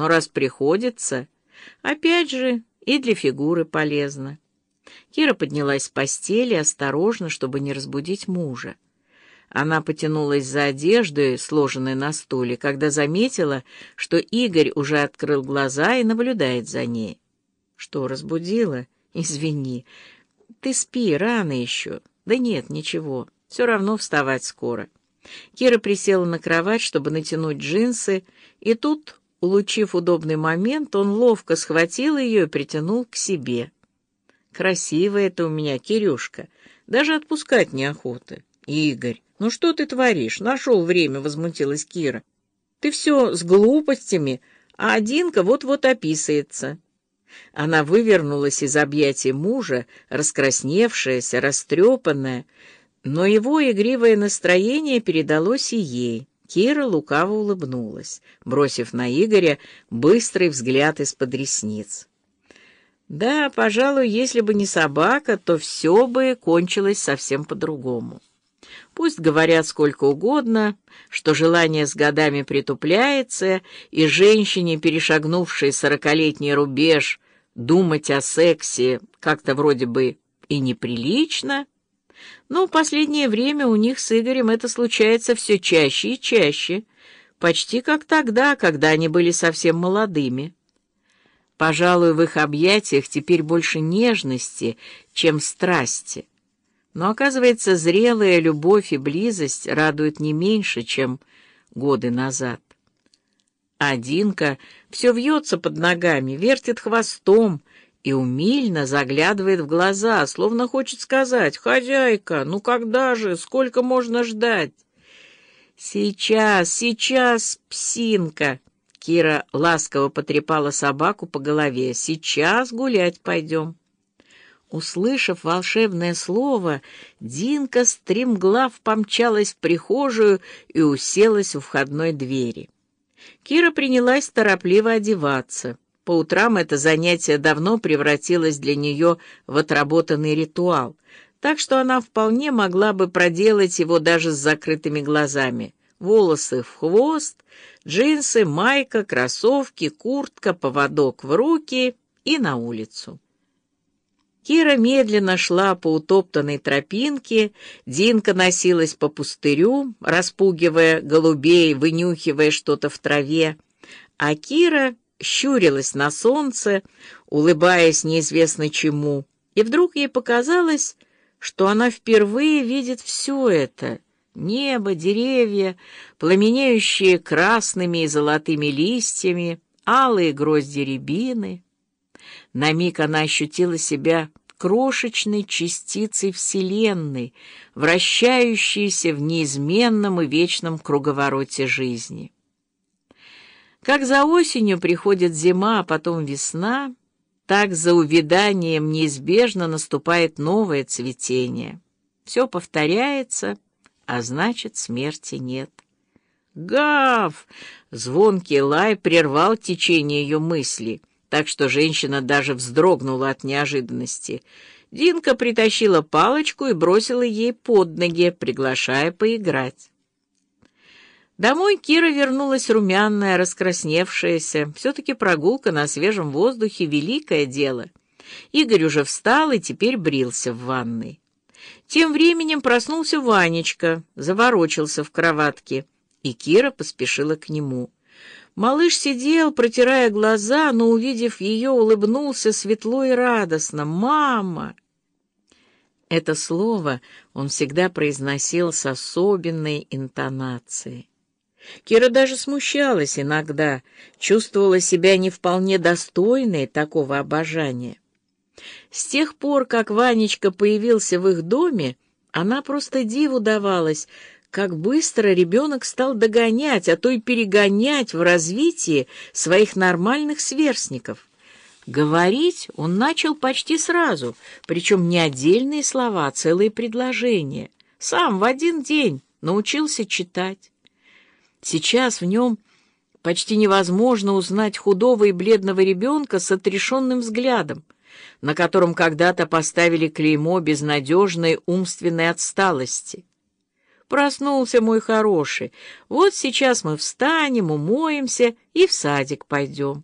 но раз приходится, опять же и для фигуры полезно. Кира поднялась с постели осторожно, чтобы не разбудить мужа. Она потянулась за одеждой, сложенной на стуле, когда заметила, что Игорь уже открыл глаза и наблюдает за ней. «Что, разбудила? Извини. Ты спи, рано еще. Да нет, ничего. Все равно вставать скоро». Кира присела на кровать, чтобы натянуть джинсы, и тут, улучив удобный момент, он ловко схватил ее и притянул к себе. «Красивая это у меня, Кирюшка. Даже отпускать неохота. Игорь, ну что ты творишь? Нашел время», — возмутилась Кира. «Ты все с глупостями, а Одинка вот-вот описывается». Она вывернулась из объятий мужа, раскрасневшаяся, растрепанная, но его игривое настроение передалось и ей. Кира лукаво улыбнулась, бросив на Игоря быстрый взгляд из-под ресниц. Да, пожалуй, если бы не собака, то все бы кончилось совсем по-другому. Пусть говорят сколько угодно, что желание с годами притупляется, и женщине, перешагнувшей сорокалетний рубеж, думать о сексе как-то вроде бы и неприлично, но в последнее время у них с Игорем это случается все чаще и чаще, почти как тогда, когда они были совсем молодыми. Пожалуй, в их объятиях теперь больше нежности, чем страсти. Но, оказывается, зрелая любовь и близость радуют не меньше, чем годы назад. А Динка все вьется под ногами, вертит хвостом, и умильно заглядывает в глаза, словно хочет сказать «Хозяйка, ну когда же, сколько можно ждать?» «Сейчас, сейчас, псинка!» Кира ласково потрепала собаку по голове. «Сейчас гулять пойдем». Услышав волшебное слово, Динка стремглав помчалась в прихожую и уселась у входной двери. Кира принялась торопливо одеваться. По утрам это занятие давно превратилось для нее в отработанный ритуал, так что она вполне могла бы проделать его даже с закрытыми глазами. Волосы в хвост, джинсы, майка, кроссовки, куртка, поводок в руки и на улицу. Кира медленно шла по утоптанной тропинке, Динка носилась по пустырю, распугивая голубей, вынюхивая что-то в траве, а Кира щурилась на солнце, улыбаясь неизвестно чему, и вдруг ей показалось, что она впервые видит все это — небо, деревья, пламенеющие красными и золотыми листьями, алые грозди рябины. На миг она ощутила себя крошечной частицей Вселенной, вращающейся в неизменном и вечном круговороте жизни. Как за осенью приходит зима, а потом весна, так за увяданием неизбежно наступает новое цветение. Все повторяется, а значит, смерти нет. «Гав!» — звонкий лай прервал течение ее мысли, так что женщина даже вздрогнула от неожиданности. Динка притащила палочку и бросила ей под ноги, приглашая поиграть. Домой Кира вернулась румяная, раскрасневшаяся. Все-таки прогулка на свежем воздухе — великое дело. Игорь уже встал и теперь брился в ванной. Тем временем проснулся Ванечка, заворочился в кроватке, и Кира поспешила к нему. Малыш сидел, протирая глаза, но, увидев ее, улыбнулся светло и радостно. «Мама!» Это слово он всегда произносил с особенной интонацией. Кира даже смущалась иногда, чувствовала себя не вполне достойной такого обожания. С тех пор, как Ванечка появился в их доме, она просто диву давалась, как быстро ребенок стал догонять, а то и перегонять в развитии своих нормальных сверстников. Говорить он начал почти сразу, причем не отдельные слова, а целые предложения. Сам в один день научился читать. Сейчас в нем почти невозможно узнать худого и бледного ребенка с отрешенным взглядом, на котором когда-то поставили клеймо безнадежной умственной отсталости. Проснулся мой хороший. Вот сейчас мы встанем, умоемся и в садик пойдем.